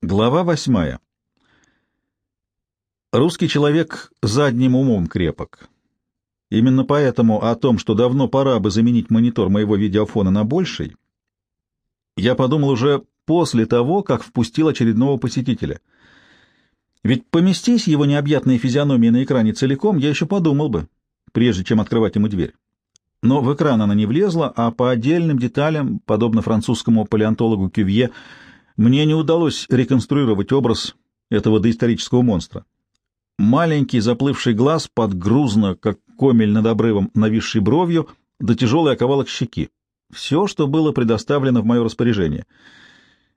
Глава восьмая. Русский человек задним умом крепок. Именно поэтому о том, что давно пора бы заменить монитор моего видеофона на больший, я подумал уже после того, как впустил очередного посетителя. Ведь поместись его необъятная физиономия на экране целиком, я еще подумал бы, прежде чем открывать ему дверь. Но в экран она не влезла, а по отдельным деталям, подобно французскому палеонтологу Кювье, мне не удалось реконструировать образ этого доисторического монстра. Маленький заплывший глаз подгрузно, как комель над обрывом, нависший бровью, до тяжелый оковалок щеки. Все, что было предоставлено в мое распоряжение.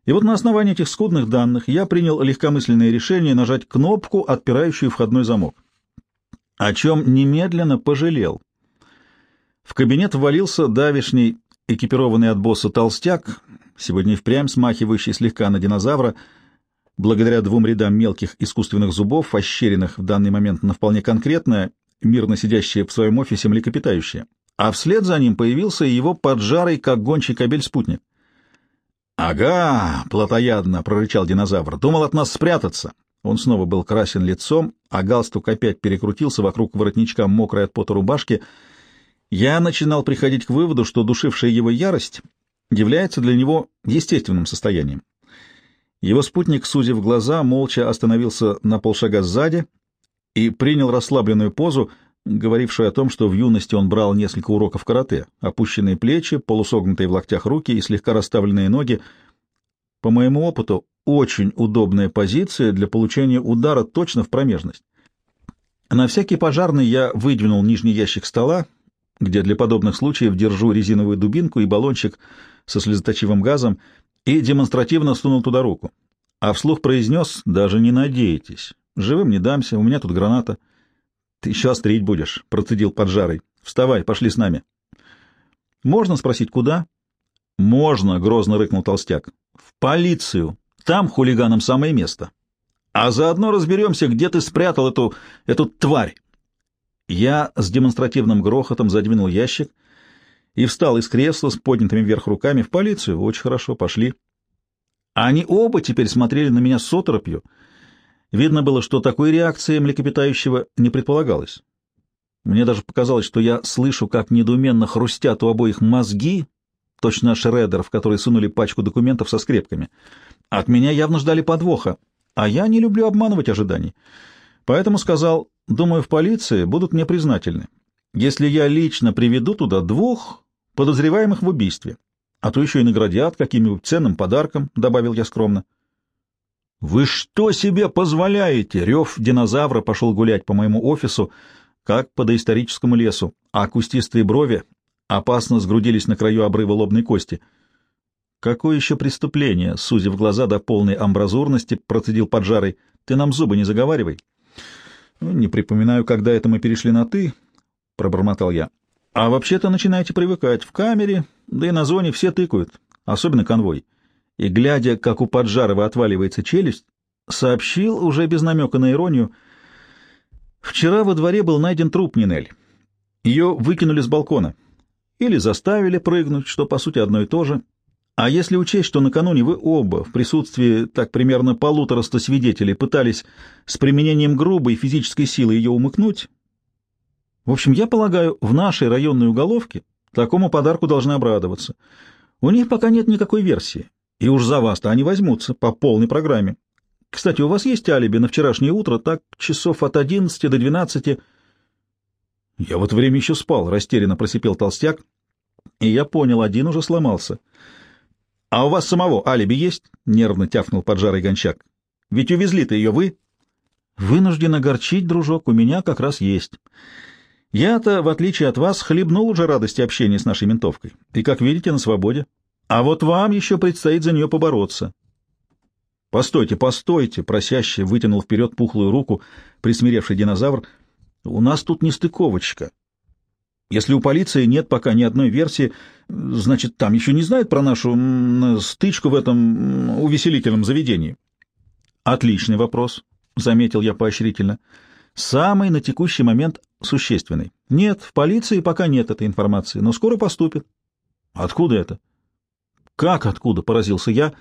И вот на основании этих скудных данных я принял легкомысленное решение нажать кнопку, отпирающую входной замок. О чем немедленно пожалел. В кабинет ввалился давишний, экипированный от босса толстяк, сегодня впрямь смахивающий слегка на динозавра, благодаря двум рядам мелких искусственных зубов, ощеренных в данный момент на вполне конкретное, мирно сидящее в своем офисе млекопитающее. А вслед за ним появился его поджарый, как гончий кобель, спутник. «Ага!» — плотоядно прорычал динозавр. «Думал от нас спрятаться!» Он снова был красен лицом, а галстук опять перекрутился вокруг воротничка мокрой от пота рубашки. Я начинал приходить к выводу, что душившая его ярость является для него естественным состоянием. Его спутник, сузив глаза, молча остановился на полшага сзади и принял расслабленную позу, говорившую о том, что в юности он брал несколько уроков карате, опущенные плечи, полусогнутые в локтях руки и слегка расставленные ноги. По моему опыту, очень удобная позиция для получения удара точно в промежность. На всякий пожарный я выдвинул нижний ящик стола, где для подобных случаев держу резиновую дубинку и баллончик со слезоточивым газом, и демонстративно сунул туда руку. А вслух произнес «Даже не надейтесь. Живым не дамся, у меня тут граната». «Ты еще острить будешь», — процедил поджарый. «Вставай, пошли с нами». «Можно спросить, куда?» «Можно», — грозно рыкнул толстяк. «В полицию. Там хулиганам самое место. А заодно разберемся, где ты спрятал эту... эту тварь». Я с демонстративным грохотом задвинул ящик и встал из кресла с поднятыми вверх руками в полицию. Очень хорошо, пошли. Они оба теперь смотрели на меня с оторопью. Видно было, что такой реакции млекопитающего не предполагалось. Мне даже показалось, что я слышу, как недоуменно хрустят у обоих мозги, точно шредер, в который сунули пачку документов со скрепками. От меня явно ждали подвоха, а я не люблю обманывать ожиданий. Поэтому сказал, думаю, в полиции будут мне признательны, если я лично приведу туда двух подозреваемых в убийстве, а то еще и наградят каким-нибудь ценным подарком, — добавил я скромно. — Вы что себе позволяете? — рев динозавра пошел гулять по моему офису, как по доисторическому лесу, а кустистые брови опасно сгрудились на краю обрыва лобной кости. — Какое еще преступление? — сузив глаза до полной амбразурности, процедил поджарый. — Ты нам зубы не заговаривай. Ну, — Не припоминаю, когда это мы перешли на «ты», — пробормотал я. — А вообще-то начинаете привыкать. В камере, да и на зоне все тыкают, особенно конвой. И, глядя, как у Поджарова отваливается челюсть, сообщил уже без намека на иронию. Вчера во дворе был найден труп Нинель. Ее выкинули с балкона. Или заставили прыгнуть, что, по сути, одно и то же. А если учесть, что накануне вы оба, в присутствии так примерно полутораста свидетелей, пытались с применением грубой физической силы ее умыкнуть... В общем, я полагаю, в нашей районной уголовке такому подарку должны обрадоваться. У них пока нет никакой версии, и уж за вас-то они возьмутся по полной программе. Кстати, у вас есть алиби на вчерашнее утро, так, часов от одиннадцати до двенадцати... Я в это время еще спал, растерянно просипел толстяк, и я понял, один уже сломался —— А у вас самого алиби есть? — нервно тяфнул поджарый гончак. — Ведь увезли-то ее вы. — Вынужден огорчить, дружок, у меня как раз есть. Я-то, в отличие от вас, хлебнул уже радости общения с нашей ментовкой, и, как видите, на свободе. А вот вам еще предстоит за нее побороться. — Постойте, постойте! — просяще вытянул вперед пухлую руку присмиревший динозавр. — У нас тут нестыковочка. Если у полиции нет пока ни одной версии, значит, там еще не знают про нашу стычку в этом увеселительном заведении. Отличный вопрос, заметил я поощрительно. Самый на текущий момент существенный. Нет, в полиции пока нет этой информации, но скоро поступит. Откуда это? Как откуда, поразился я.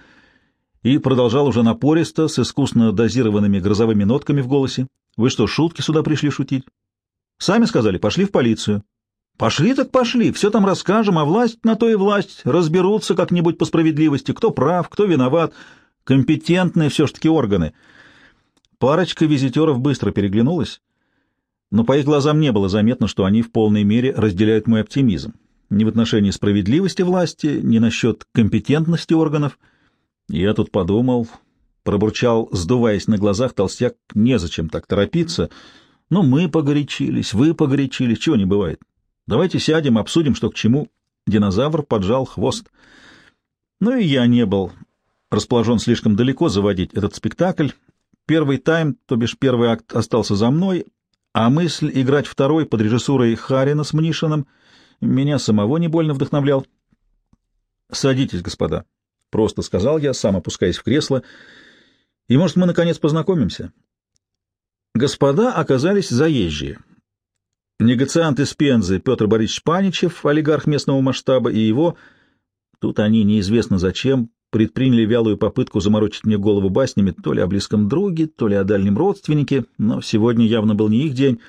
и продолжал уже напористо, с искусно дозированными грозовыми нотками в голосе. «Вы что, шутки сюда пришли шутить?» «Сами сказали, пошли в полицию». «Пошли так пошли, все там расскажем, а власть на то и власть. Разберутся как-нибудь по справедливости, кто прав, кто виноват. Компетентные все-таки органы». Парочка визитеров быстро переглянулась, но по их глазам не было заметно, что они в полной мере разделяют мой оптимизм. Ни в отношении справедливости власти, ни насчет компетентности органов — я тут подумал, пробурчал, сдуваясь на глазах, толстяк, незачем так торопиться. Ну, мы погорячились, вы погорячились, чего не бывает. Давайте сядем, обсудим, что к чему. Динозавр поджал хвост. Ну и я не был расположен слишком далеко заводить этот спектакль. Первый тайм, то бишь первый акт, остался за мной, а мысль играть второй под режиссурой Харина с Мнишиным меня самого не больно вдохновлял. «Садитесь, господа», — просто сказал я, сам опускаясь в кресло. «И, может, мы, наконец, познакомимся?» Господа оказались заезжие. Негациант из Пензы Петр Борисович Паничев, олигарх местного масштаба, и его, тут они неизвестно зачем, предприняли вялую попытку заморочить мне голову баснями то ли о близком друге, то ли о дальнем родственнике, но сегодня явно был не их день.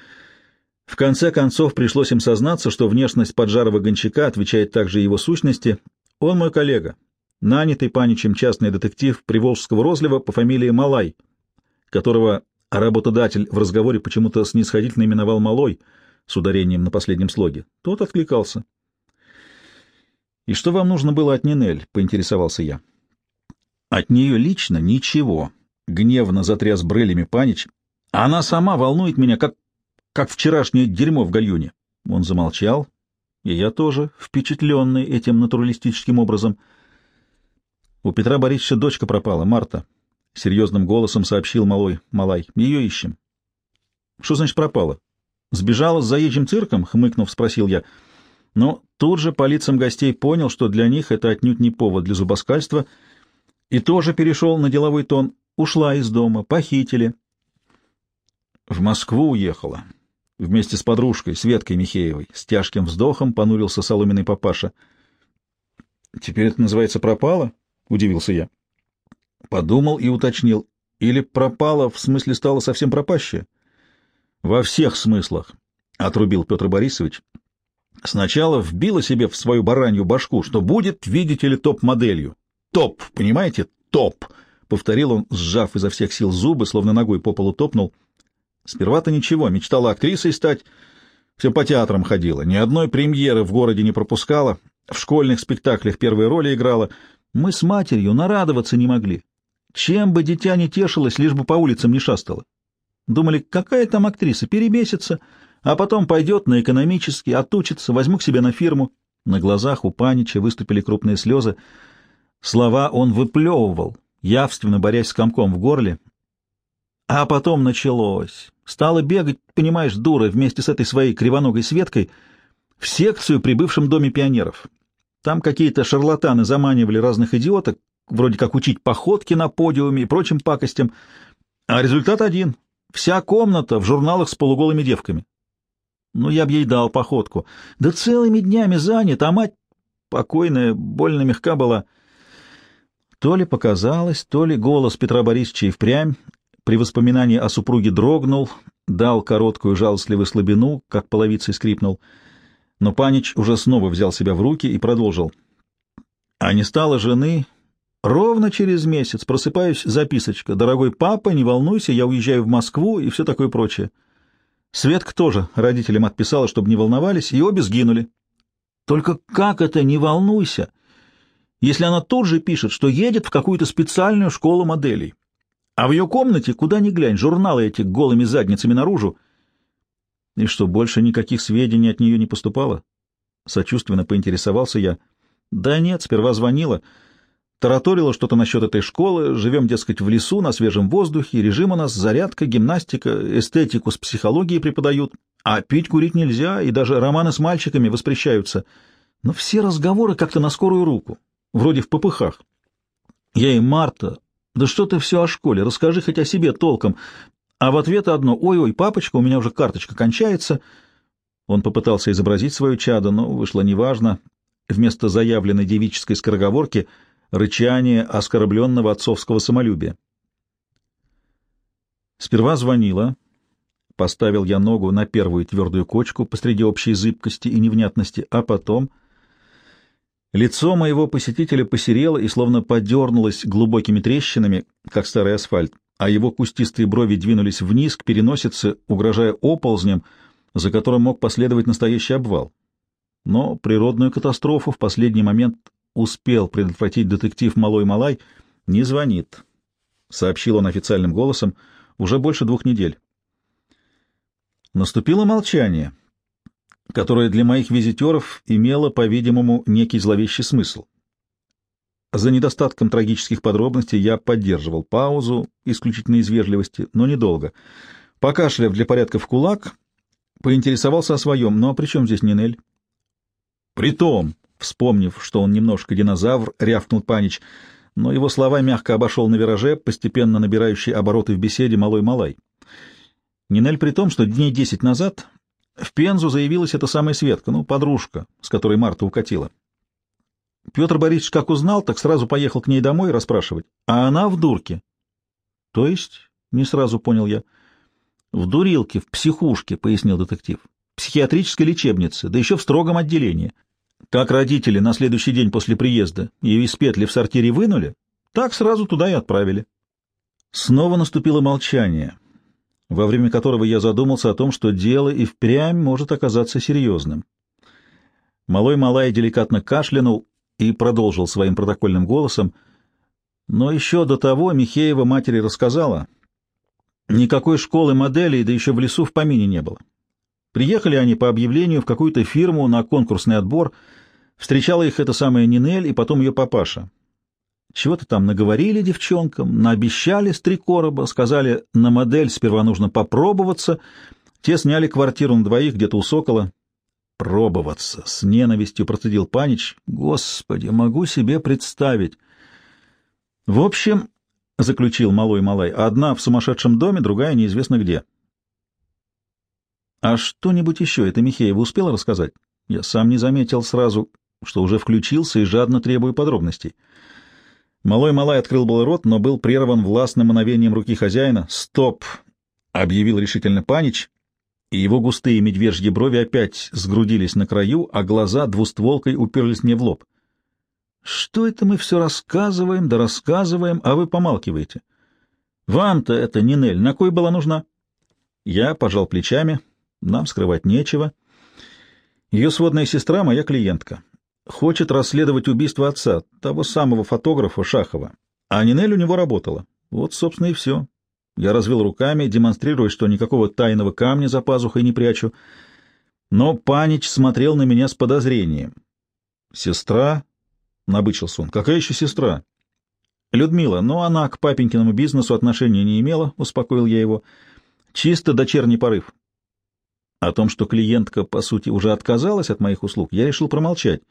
В конце концов пришлось им сознаться, что внешность поджарого гончака отвечает также его сущности. Он мой коллега, нанятый паничем частный детектив Приволжского розлива по фамилии Малай, которого работодатель в разговоре почему-то снисходительно именовал Малой с ударением на последнем слоге. Тот откликался. «И что вам нужно было от Нинель?» — поинтересовался я. «От нее лично ничего», — гневно затряс брылями панич. «Она сама волнует меня, как, как вчерашнее дерьмо в гальюне». Он замолчал, и я тоже, впечатленный этим натуралистическим образом — у Петра Борисовича дочка пропала, Марта. Серьезным голосом сообщил малой Малай. Ее ищем. Что значит пропала? Сбежала с заезжим цирком? Хмыкнув, спросил я. Но тут же по лицам гостей понял, что для них это отнюдь не повод для зубоскальства, и тоже перешел на деловой тон. Ушла из дома, похитили. В Москву уехала. Вместе с подружкой, Светкой Михеевой. С тяжким вздохом понурился соломенный папаша. Теперь это называется пропала? удивился я. Подумал и уточнил. Или пропала, в смысле стала совсем пропащая? Во всех смыслах, отрубил Петр Борисович. Сначала вбила себе в свою баранью башку, что будет, видите ли, топ-моделью. Топ, понимаете? Топ! Повторил он, сжав изо всех сил зубы, словно ногой по полу топнул. Сперва-то ничего, мечтала актрисой стать, все по театрам ходила, ни одной премьеры в городе не пропускала, в школьных спектаклях первые роли играла, мы с матерью нарадоваться не могли. Чем бы дитя не тешилось, лишь бы по улицам не шастало. Думали, какая там актриса, перебесится, а потом пойдет на экономический, отучится, возьму к себе на фирму. На глазах у Панича выступили крупные слезы. Слова он выплевывал, явственно борясь с комком в горле. А потом началось. Стала бегать, понимаешь, дура, вместе с этой своей кривоногой Светкой в секцию при бывшем доме пионеров. Там какие-то шарлатаны заманивали разных идиоток, вроде как учить походки на подиуме и прочим пакостям. А результат один — вся комната в журналах с полуголыми девками. Ну, я б ей дал походку. Да целыми днями занят, а мать покойная, больно мягка была. То ли показалось, то ли голос Петра Борисовича и впрямь при воспоминании о супруге дрогнул, дал короткую жалостливую слабину, как половицей скрипнул — но Панич уже снова взял себя в руки и продолжил. А не стало жены. Ровно через месяц просыпаюсь записочка. «Дорогой папа, не волнуйся, я уезжаю в Москву» и все такое прочее. Светка тоже родителям отписала, чтобы не волновались, и обе сгинули. Только как это «не волнуйся», если она тут же пишет, что едет в какую-то специальную школу моделей? А в ее комнате, куда ни глянь, журналы эти голыми задницами наружу — и что, больше никаких сведений от нее не поступало? Сочувственно поинтересовался я. Да нет, сперва звонила. Тараторила что-то насчет этой школы. Живем, дескать, в лесу, на свежем воздухе. Режим у нас зарядка, гимнастика, эстетику с психологией преподают. А пить курить нельзя, и даже романы с мальчиками воспрещаются. Но все разговоры как-то на скорую руку, вроде в попыхах. Я и Марта, да что ты все о школе, расскажи хоть о себе толком. А в ответ одно «Ой-ой, папочка, у меня уже карточка кончается». Он попытался изобразить свое чадо, но вышло неважно. Вместо заявленной девической скороговорки рычание оскорбленного отцовского самолюбия. Сперва звонила, поставил я ногу на первую твердую кочку посреди общей зыбкости и невнятности, а потом... Лицо моего посетителя посерело и словно подернулось глубокими трещинами, как старый асфальт, а его кустистые брови двинулись вниз к переносице, угрожая оползнем, за которым мог последовать настоящий обвал. Но природную катастрофу в последний момент успел предотвратить детектив Малой Малай. «Не звонит», — сообщил он официальным голосом, — «уже больше двух недель». Наступило молчание, которое для моих визитеров имело, по-видимому, некий зловещий смысл. За недостатком трагических подробностей я поддерживал паузу, исключительно из вежливости, но недолго. Покашляв для порядка в кулак, поинтересовался о своем. «Ну а при чем здесь Нинель?» «Притом», вспомнив, что он немножко динозавр, рявкнул Панич, но его слова мягко обошел на вираже, постепенно набирающий обороты в беседе малой-малай. Нинель при том, что дней десять назад в Пензу заявилась эта самая Светка, ну, подружка, с которой Марта укатила. Петр Борисович как узнал, так сразу поехал к ней домой расспрашивать, а она в дурке. — То есть? — не сразу понял я. — В дурилке, в психушке, — пояснил детектив. — Психиатрической лечебнице, да еще в строгом отделении. Как родители на следующий день после приезда ее из петли в сортире вынули, так сразу туда и отправили. Снова наступило молчание во время которого я задумался о том, что дело и впрямь может оказаться серьезным. Малой Малай деликатно кашлянул и продолжил своим протокольным голосом, но еще до того Михеева матери рассказала, никакой школы моделей, да еще в лесу в помине не было. Приехали они по объявлению в какую-то фирму на конкурсный отбор, встречала их эта самая Нинель и потом ее папаша. Чего-то там наговорили девчонкам, наобещали с три короба, сказали, на модель сперва нужно попробоваться. Те сняли квартиру на двоих где-то у Сокола. Пробоваться, с ненавистью процедил Панич. Господи, могу себе представить. В общем, — заключил Малой Малай, — одна в сумасшедшем доме, другая неизвестно где. А что-нибудь еще это Михеева успела рассказать? Я сам не заметил сразу, что уже включился и жадно требую подробностей. — Малой Малай открыл был рот, но был прерван властным мановением руки хозяина. «Стоп!» — объявил решительно Панич, и его густые медвежьи брови опять сгрудились на краю, а глаза двустволкой уперлись мне в лоб. «Что это мы все рассказываем, да рассказываем, а вы помалкиваете? Вам-то это, Нинель, на кой была нужна?» Я пожал плечами, нам скрывать нечего. Ее сводная сестра — моя клиентка хочет расследовать убийство отца, того самого фотографа Шахова. А Нинель у него работала. Вот, собственно, и все. Я развел руками, демонстрируя, что никакого тайного камня за пазухой не прячу. Но Панич смотрел на меня с подозрением. «Сестра?» — набычился он. «Какая еще сестра?» «Людмила, но она к папенькиному бизнесу отношения не имела», — успокоил я его. «Чисто дочерний порыв». О том, что клиентка, по сути, уже отказалась от моих услуг, я решил промолчать.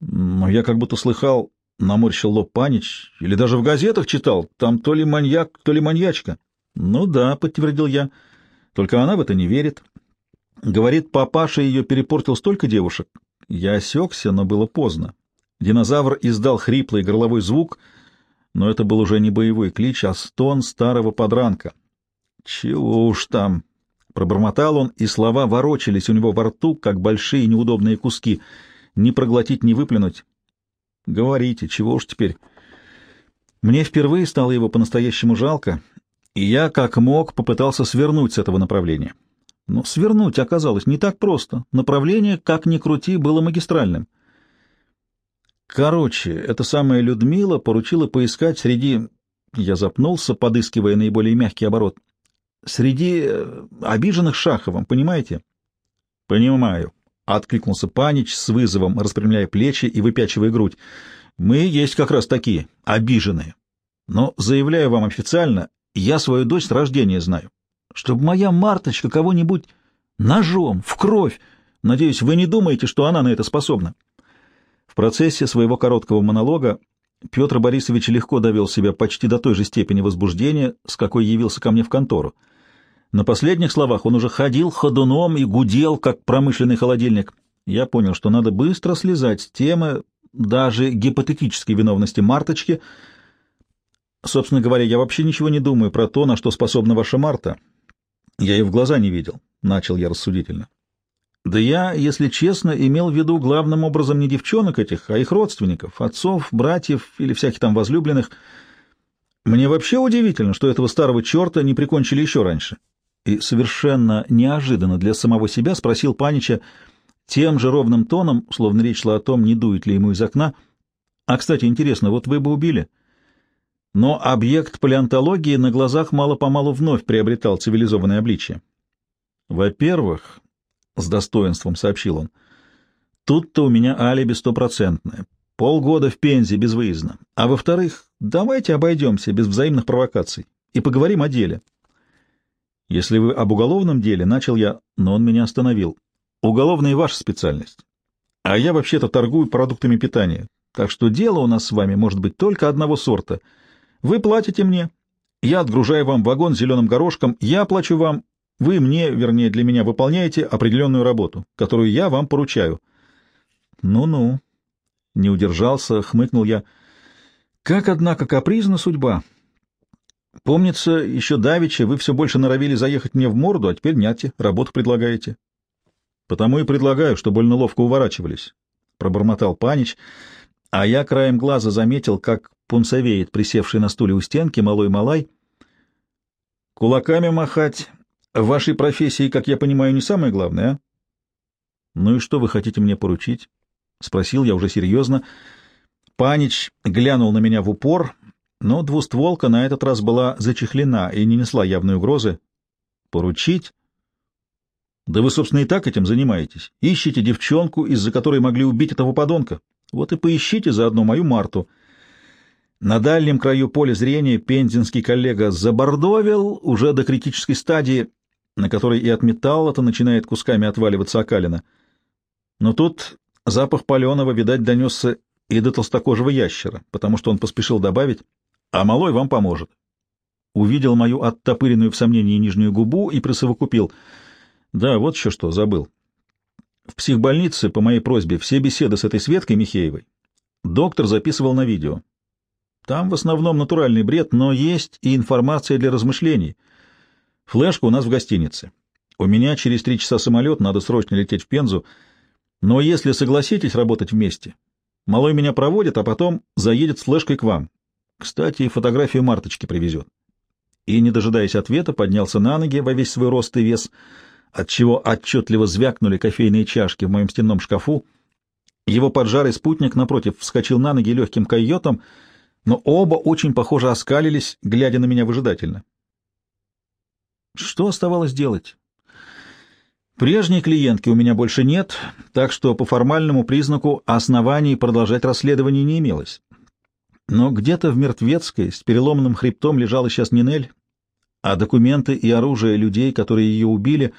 Но я как будто слыхал, наморщил лоб Панич, или даже в газетах читал, там то ли маньяк, то ли маньячка. Ну да, подтвердил я, только она в это не верит. Говорит, папаша ее перепортил столько девушек. Я осекся, но было поздно. Динозавр издал хриплый горловой звук, но это был уже не боевой клич, а стон старого подранка. Чего уж там! Пробормотал он, и слова ворочались у него во рту, как большие неудобные куски — ни проглотить, ни выплюнуть. Говорите, чего уж теперь. Мне впервые стало его по-настоящему жалко, и я, как мог, попытался свернуть с этого направления. Но свернуть оказалось не так просто. Направление, как ни крути, было магистральным. Короче, эта самая Людмила поручила поискать среди... Я запнулся, подыскивая наиболее мягкий оборот. Среди э, обиженных Шаховым, понимаете? — Понимаю, — откликнулся Панич с вызовом, распрямляя плечи и выпячивая грудь. «Мы есть как раз такие, обиженные. Но, заявляю вам официально, я свою дочь с рождения знаю. Чтобы моя Марточка кого-нибудь ножом, в кровь, надеюсь, вы не думаете, что она на это способна». В процессе своего короткого монолога Петр Борисович легко довел себя почти до той же степени возбуждения, с какой явился ко мне в контору. На последних словах он уже ходил ходуном и гудел, как промышленный холодильник. Я понял, что надо быстро слезать с темы, даже гипотетической виновности Марточки. Собственно говоря, я вообще ничего не думаю про то, на что способна ваша Марта. Я ее в глаза не видел, — начал я рассудительно. Да я, если честно, имел в виду главным образом не девчонок этих, а их родственников, отцов, братьев или всяких там возлюбленных. Мне вообще удивительно, что этого старого черта не прикончили еще раньше. И совершенно неожиданно для самого себя спросил Панича тем же ровным тоном, словно речь шла о том, не дует ли ему из окна. А, кстати, интересно, вот вы бы убили. Но объект палеонтологии на глазах мало-помалу вновь приобретал цивилизованное обличие. Во-первых, — с достоинством сообщил он. «Тут-то у меня алиби стопроцентное. Полгода в Пензе безвыездно. А во-вторых, давайте обойдемся без взаимных провокаций и поговорим о деле». «Если вы об уголовном деле, — начал я, но он меня остановил. Уголовная — ваша специальность. А я вообще-то торгую продуктами питания, так что дело у нас с вами может быть только одного сорта. Вы платите мне, я отгружаю вам вагон с зеленым горошком, я плачу вам, вы мне, вернее, для меня выполняете определенную работу, которую я вам поручаю. Ну-ну, не удержался, хмыкнул я. Как, однако, капризна судьба. Помнится, еще давеча вы все больше норовили заехать мне в морду, а теперь няте, работу предлагаете. Потому и предлагаю, что больно ловко уворачивались, — пробормотал Панич, а я краем глаза заметил, как пунцовеет присевший на стуле у стенки малой малай. Кулаками махать в вашей профессии, как я понимаю, не самое главное, а? Ну и что вы хотите мне поручить? Спросил я уже серьезно. Панич глянул на меня в упор, но двустволка на этот раз была зачехлена и не несла явной угрозы. Поручить? Да вы, собственно, и так этим занимаетесь. Ищите девчонку, из-за которой могли убить этого подонка. Вот и поищите заодно мою Марту. На дальнем краю поля зрения пензенский коллега забордовил уже до критической стадии на которой и от металла-то начинает кусками отваливаться окалина. Но тут запах паленого, видать, донесся и до толстокожего ящера, потому что он поспешил добавить, а малой вам поможет. Увидел мою оттопыренную в сомнении нижнюю губу и присовокупил. Да, вот еще что, забыл. В психбольнице, по моей просьбе, все беседы с этой Светкой Михеевой доктор записывал на видео. Там в основном натуральный бред, но есть и информация для размышлений — Флешка у нас в гостинице. У меня через три часа самолет, надо срочно лететь в Пензу. Но если согласитесь работать вместе, малой меня проводит, а потом заедет с флешкой к вам. Кстати, и фотографию Марточки привезет. И, не дожидаясь ответа, поднялся на ноги во весь свой рост и вес, отчего отчетливо звякнули кофейные чашки в моем стенном шкафу. Его поджарый спутник, напротив, вскочил на ноги легким койотом, но оба очень похоже оскалились, глядя на меня выжидательно. Что оставалось делать? Прежней клиентки у меня больше нет, так что по формальному признаку оснований продолжать расследование не имелось. Но где-то в Мертвецкой с переломанным хребтом лежала сейчас Нинель, а документы и оружие людей, которые ее убили,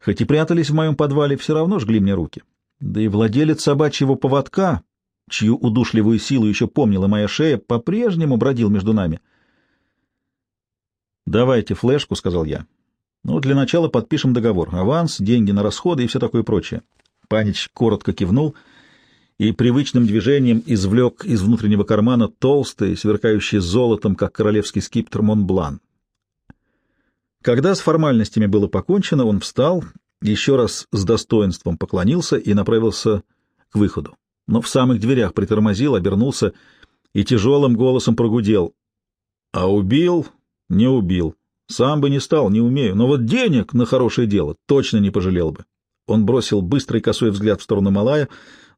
хоть и прятались в моем подвале, все равно жгли мне руки. Да и владелец собачьего поводка, чью удушливую силу еще помнила моя шея, по-прежнему бродил между нами. «Давайте флешку», — сказал я. Ну, для начала подпишем договор. Аванс, деньги на расходы и все такое прочее. Панич коротко кивнул и привычным движением извлек из внутреннего кармана толстый, сверкающий золотом, как королевский скиптер Монблан. Когда с формальностями было покончено, он встал, еще раз с достоинством поклонился и направился к выходу. Но в самых дверях притормозил, обернулся и тяжелым голосом прогудел. «А убил? Не убил. Сам бы не стал, не умею, но вот денег на хорошее дело точно не пожалел бы. Он бросил быстрый косой взгляд в сторону Малая,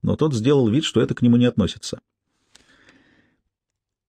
но тот сделал вид, что это к нему не относится.